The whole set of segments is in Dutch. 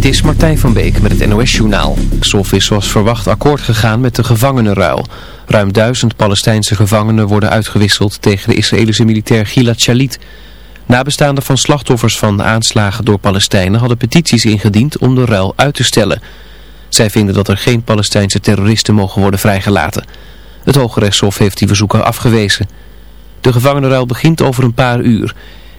Dit is Martijn van Beek met het NOS-journaal. Sof is zoals verwacht akkoord gegaan met de gevangenenruil. Ruim duizend Palestijnse gevangenen worden uitgewisseld tegen de Israëlische militair Gilad Shalit. Nabestaanden van slachtoffers van aanslagen door Palestijnen hadden petities ingediend om de ruil uit te stellen. Zij vinden dat er geen Palestijnse terroristen mogen worden vrijgelaten. Het Hoge Rechtshof heeft die verzoeken afgewezen. De gevangenenruil begint over een paar uur.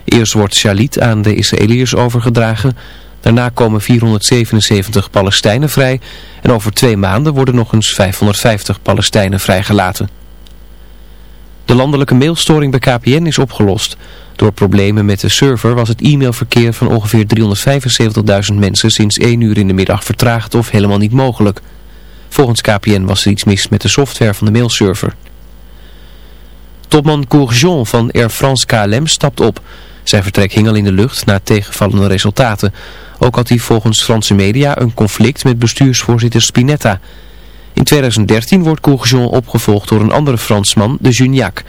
Eerst wordt Shalit aan de Israëliërs overgedragen... Daarna komen 477 Palestijnen vrij en over twee maanden worden nog eens 550 Palestijnen vrijgelaten. De landelijke mailstoring bij KPN is opgelost. Door problemen met de server was het e-mailverkeer van ongeveer 375.000 mensen sinds 1 uur in de middag vertraagd of helemaal niet mogelijk. Volgens KPN was er iets mis met de software van de mailserver. Topman Courgeon van Air France KLM stapt op. Zijn vertrek hing al in de lucht na tegenvallende resultaten. Ook had hij volgens Franse media een conflict met bestuursvoorzitter Spinetta. In 2013 wordt Courgeon opgevolgd door een andere Fransman, de Juniac.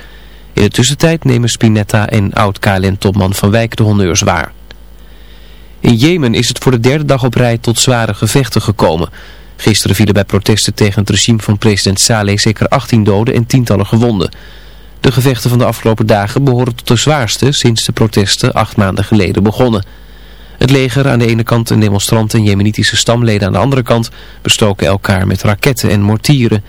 In de tussentijd nemen Spinetta en oud-KLN-topman Van Wijk de honneurs waar. In Jemen is het voor de derde dag op rij tot zware gevechten gekomen. Gisteren vielen bij protesten tegen het regime van president Saleh zeker 18 doden en tientallen gewonden. De gevechten van de afgelopen dagen behoren tot de zwaarste sinds de protesten acht maanden geleden begonnen. Het leger aan de ene kant en demonstranten en jemenitische stamleden aan de andere kant bestoken elkaar met raketten en mortieren.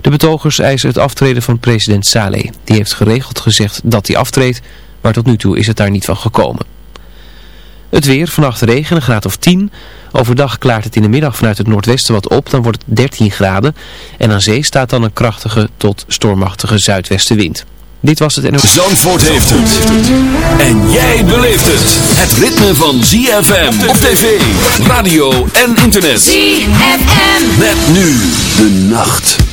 De betogers eisen het aftreden van president Saleh. Die heeft geregeld gezegd dat hij aftreedt, maar tot nu toe is het daar niet van gekomen. Het weer, vannacht regen, een graad of 10. Overdag klaart het in de middag vanuit het noordwesten wat op, dan wordt het 13 graden. En aan zee staat dan een krachtige tot stormachtige zuidwestenwind. Dit was het NOS. Zandvoort heeft het. En jij beleeft het. Het ritme van ZFM op tv, radio en internet. ZFM. Met nu de nacht.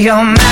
your mouth.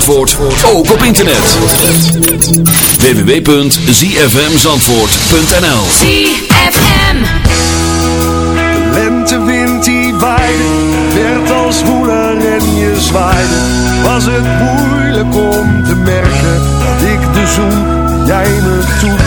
Zandvoort ook op internet. www.zfmzandvoort.nl ZFM De lentewind die waaide, werd als moeder en je zwaaide. Was het moeilijk om te merken dat ik de zoen jij me toe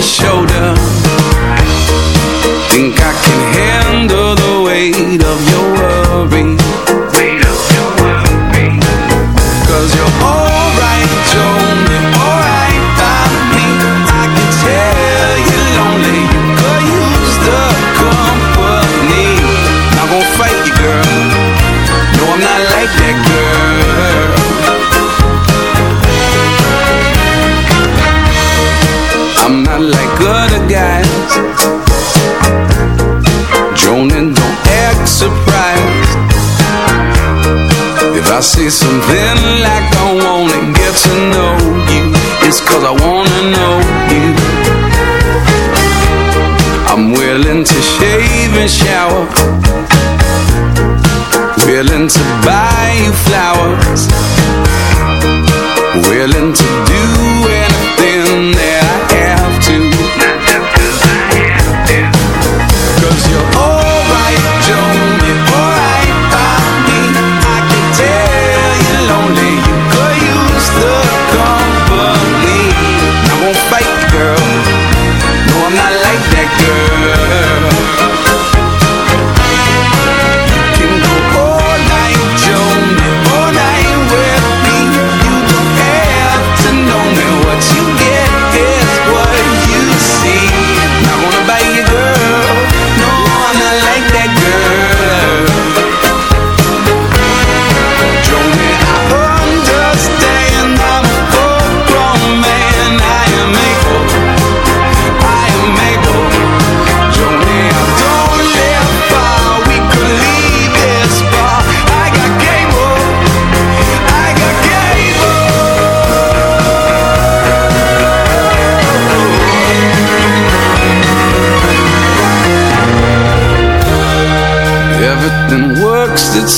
show.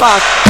Fuck?